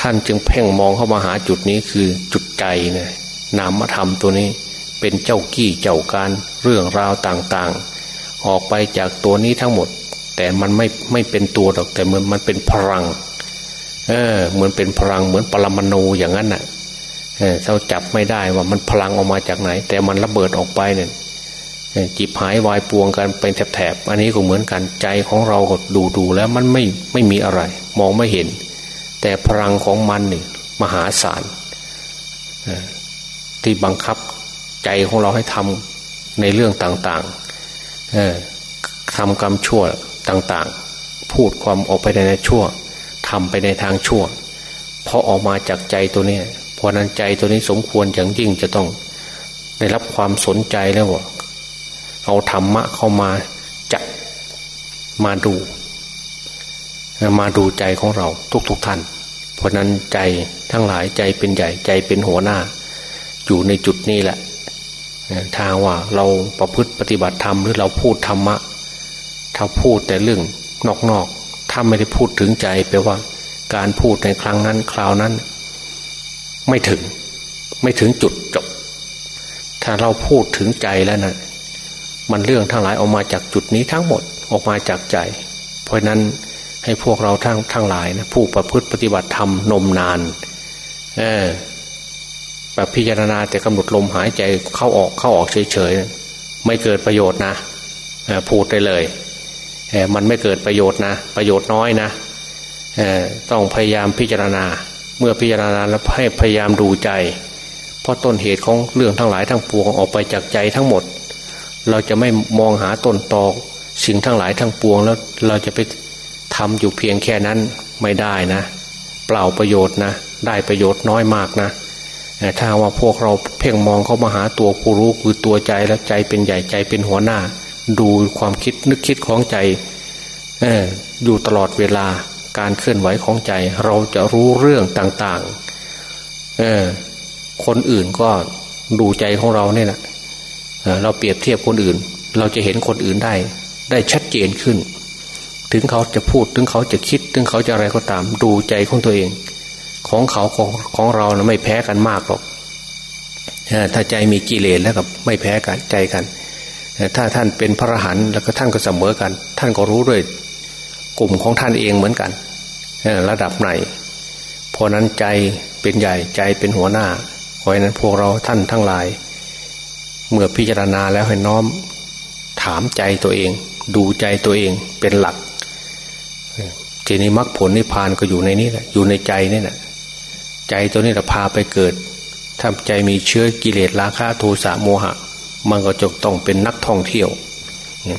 ท่านจึงเพ่งมองเข้ามาหาจุดนี้คือจุดใจเนี่ยนามธรรมตัวนี้เป็นเจ้ากี้เจ้าการเรื่องราวต่างๆ ออกไปจากตัวนี้ทั้งหมด แต่มันไม่ไม่เป็นตัวหรอกแต่มันมันเป็นพลัง เออเหมือนเป็นพลังเหมือนปรมาณูอย่างนั้นน่ะเออเราจับไม่ได้ว่ามันพลังออกมาจากไหน แต่มันระเบิดออกไปเนี่ยจิบหายวายปวงกันเป็นแถบๆอันนี้ก็เหมือนกันใจของเราก็ดูดูแล้วมันไม่ไม่มีอะไร มองไม่เห็น แต่พลังของมันนี่มหาศาลที่บังคับใจของเราให้ทำในเรื่องต่างๆ ทำกรรมชั่วต่างๆ พูดความออกไปในชั่วทำไปในทางชั่วเพราะออกมาจากใจตัวนี้เพราะนั้นใจตัวนี้สมควรอย่างยิ่งจะต้องได้รับความสนใจแล้วว่าเอาธรรมะเข้ามาจัดมาดู มาดูใจของเราทุกๆทท่าน เพราะนั้นใจทั้งหลายใจเป็นใหญ่ใจเป็นหัวหน้า อยู่ในจุดนี้แหละ ทางว่าเราประพฤติปฏิบัติธรรมหรือเราพูดธรรมะ ถ้าพูดแต่เรื่องนอกๆถ้าไม่ได้พูดถึงใจแปลว่า การพูดในครั้งนั้นคราวนั้น ไม่ถึง ไม่ถึงจุดจบ ถ้าเราพูดถึงใจแล้วนะมันเรื่องทั้งหลายออกมาจากจุดนี้ทั้งหมดออกมาจากใจ เพราะนั้นให้พวกเราทั้งทั้งหลายนะผู้ประพฤติปฏิบัติธรรมนมนาน เออ แบบพิจารณาแต่กำหนดลมหายใจเข้าออกเข้าออกเฉยๆไม่เกิดประโยชน์นะพูดได้เลยมันไม่เกิดประโยชน์นะ ประโยชน์น้อยนะต้องพยายามพิจารณา เมื่อพิจารณาแล้วให้พยายามดูใจ เพราะต้นเหตุของเรื่องทั้งหลายทั้งปวงออกไปจากใจทั้งหมด เราจะไม่มองหาต้นตอสิ่งทั้งหลายทั้งปวงแล้วเราจะไปทำอยู่เพียงแค่นั้นไม่ได้นะ เปล่าประโยชน์นะ ได้ประโยชน์น้อยมากนะ ถ้าว่าพวกเราเพ่งมองเข้ามาหาตัวผู้รู้คือตัวใจแล้วใจเป็นใหญ่ใจเป็นหัวหน้า ดูความคิดนึกคิดของใจอยู่ตลอดเวลาการเคลื่อนไหวของใจ เราจะรู้เรื่องต่างๆคนอื่นก็ดูใจของเราเนี่ยนะเราเปรียบเทียบคนอื่น เราจะเห็นคนอื่นได้ ได้ชัดเจนขึ้น ถึงเขาจะพูดถึงเขาจะคิด ถึงเขาจะอะไรก็ตาม ดูใจของตัวเอง ของเขาของของเรานะไม่แพ้กันมากหรอกถ้าใจมีกิเลสแล้วกับไม่แพ้กันใจกัน ถ้าท่านเป็นพระอรหันต์แล้วก็ท่านก็เสมอกัน ท่านก็รู้ด้วยกลุ่มของท่านเองเหมือนกันระดับไหนเพราะนั้นใจเป็นใหญ่ใจเป็นหัวหน้าเพราะนั้นพวกเราท่านทั้งหลาย เมื่อพิจารณาแล้วให้น้อม ถามใจตัวเอง ดูใจตัวเองเป็นหลักทีนี้มรรคผลนิพพานก็อยู่ในนี้แหละอยู่ในใจนี่แหละ ใจตัวนี้จะพาไปเกิด ถ้าใจมีเชื้อกิเลสราคะโทสะโมหะ มันก็จะต้องเป็นนักท่องเที่ยว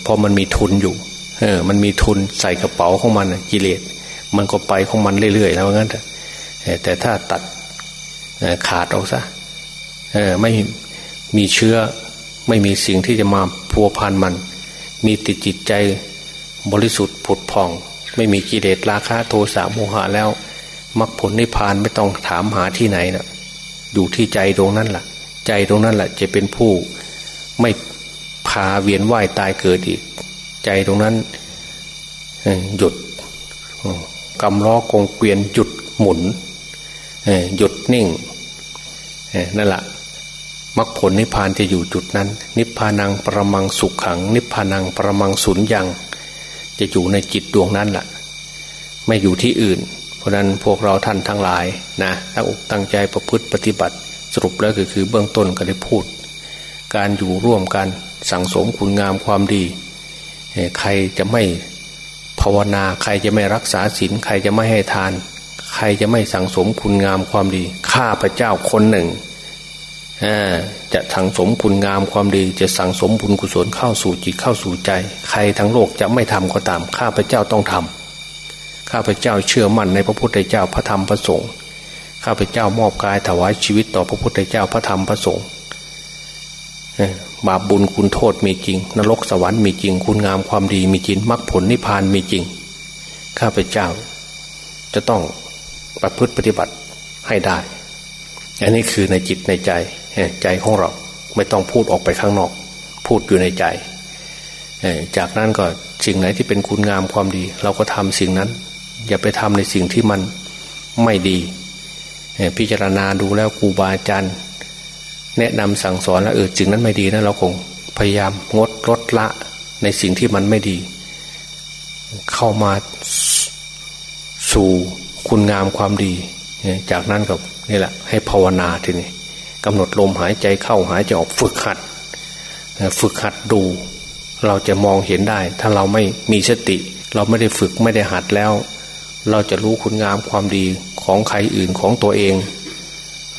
เพราะมันมีทุนอยู่เออมันมีทุนใส่กระเป๋าของมันกิเลสมันก็ไปของมันเรื่อยๆแล้วงั้นแต่ถ้าตัดขาดออกซะเออไม่มีเชื้อไม่มีสิ่งที่จะมาพัวพันมัน มีติดจิตใจบริสุทธิ์ผุดผ่อง ไม่มีกิเลสราคะโทสะโมหะแล้ว มรรคผลนิพพานไม่ต้องถามหาที่ไหนนะอยู่ที่ใจตรงนั้นแหละใจตรงนั้นแหละจะเป็นผู้ไม่พาเวียนว่ายตายเกิดอีก ใจตรงนั้นหยุดกำล้อกงเกวียนหยุดหมุนหยุดนิ่งนั่นแหละมรรคผลนิพพานจะอยู่จุดนั้น นิพพานังประมังสุขขัง นิพพานังประมังสุญญัง จะอยู่ในจิตดวงนั้นแหละไม่อยู่ที่อื่น เพราะนั้นพวกเราท่านทั้งหลายนะตั้งอกตั้งใจประพฤติปฏิบัติสรุปแล้วก็คือเบื้องต้นก็ได้พูด การอยู่ร่วมกันสั่งสมคุณงามความดี ใครจะไม่ภาวนาใครจะไม่รักษาศีลใครจะไม่ให้ทาน ใครจะไม่สั่งสมคุณงามความดีข้าพระเจ้าคนหนึ่งจะสั่งสมคุณงามความดี จะสั่งสมบุญกุศลเข้าสู่จิตเข้าสู่ใจ ใครทั้งโลกจะไม่ทำก็ตามข้าพเจ้าต้องทำ ข้าพเจ้าเชื่อมั่นในพระพุทธเจ้าพระธรรมพระสงฆ์ข้าพเจ้ามอบกายถวายชีวิตต่อพระพุทธเจ้าพระธรรมพระสงฆ์บาปบุญคุณโทษมีจริง นรกสวรรค์มีจริง คุณงามความดีมีจริงมรรคผลนิพพานมีจริง ข้าพเจ้า จะต้องประพฤติปฏิบัติให้ได้ อันนี้คือในจิตในใจใจของเราไม่ต้องพูดออกไปข้างนอก พูดอยู่ในใจจากนั้นก็สิ่งไหนที่เป็นคุณงามความดี เราก็ทำสิ่งนั้น อย่าไปทำในสิ่งที่มันไม่ดี พิจารณาดูแล้วครูบาอาจารย์แนะนำสั่งสอนแล้วเออสิ่งนั้นไม่ดีนะเราคงพยายามงดลดละในสิ่งที่มันไม่ดี เข้ามาสู่คุณงามความดี จากนั้นก็นี่แหละ ให้ภาวนาทีนี้กำหนดลมหายใจเข้าหายใจออกฝึกหัด ฝึกหัดดู เราจะมองเห็นได้ ถ้าเราไม่มีสติ เราไม่ได้ฝึกไม่ได้หัดแล้ว เราจะรู้คุณงามความดีของใครอื่นของตัวเอง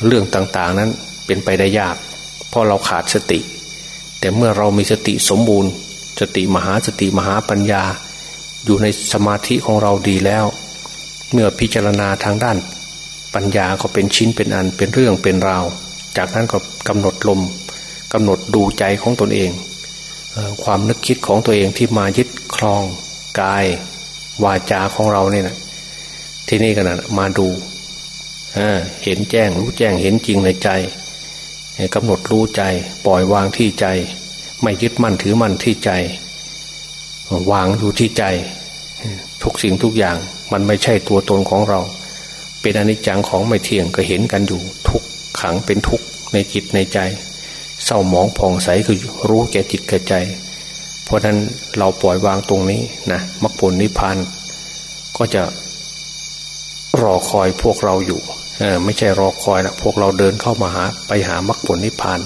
เรื่องต่างๆนั้นเป็นไปได้ยาก เพราะเราขาดสติ แต่เมื่อเรามีสติสมบูรณ์ สติมหาสติมหาปัญญา อยู่ในสมาธิของเราดีแล้ว เมื่อพิจารณาทางด้าน ปัญญาก็เป็นชิ้นเป็นอันเป็นเรื่องเป็นราว จากนั้นก็กำหนดลมกำหนดดูใจของตนเอง ความนึกคิดของตัวเองที่มายึดครองกายวาจาของเราเนี่ยนะ ที่นี่กันนะมาดูเห็นแจ้งรู้แจ้งเห็นจริงในใจกำหนดรู้ใจ ปล่อยวางที่ใจ ไม่ยึดมั่นถือมั่นที่ใจ วางอยู่ที่ใจ ทุกสิ่งทุกอย่างมันไม่ใช่ตัวตนของเรา เป็นอนิจจังของไม่เที่ยงก็เห็นกันอยู่ ทุกขังเป็นทุกในจิตในใจ เศร้าหมองผ่องใสคือรู้แก่จิตแก่ใจ เพราะนั้นเราปล่อยวางตรงนี้นะมรรคผลนิพพานก็จะ รอคอยพวกเราอยู่เออไม่ใช่รอคอยนะพวกเราเดินเข้ามาหา ไปหามรรคผลนิพพาน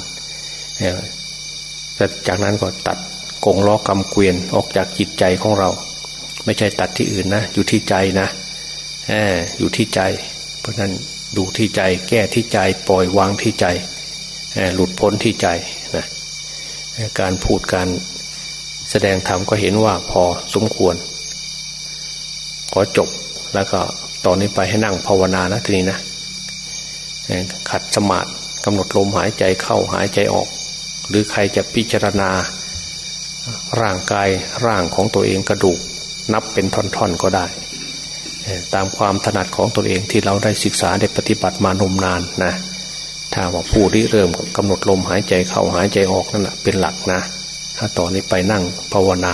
แต่จากนั้นก็ตัดกงล้อกำเกวียนออกจากจิตใจของเรา ไม่ใช่ตัดที่อื่นนะอยู่ที่ใจนะออยู่ที่ใจ เพราะนั้นดูที่ใจ แก้ที่ใจปล่อยวางที่ใจหลุดพ้นที่ใจนะการพูดการแสดงธรรมก็เห็นว่าพอสมควร ขอจบแล้วก็ ตอนนี้ไปให้นั่งภาวนานะทีนี้นะขัดสมาธิกำหนดลมหายใจเข้าหายใจออก หรือใครจะพิจารณา ร่างกายร่างของตัวเองกระดูก นับเป็นท่อนๆก็ได้ ตามความถนัดของตัวเองที่เราได้ศึกษาได้ปฏิบัติมานมนานนะถ้าว่าผู้ที่เริ่มกำหนดลมหายใจเข้าหายใจออกนั่นแหะเป็นหลักนะ ถ้าต่อนนี้ไปนั่งภาวนา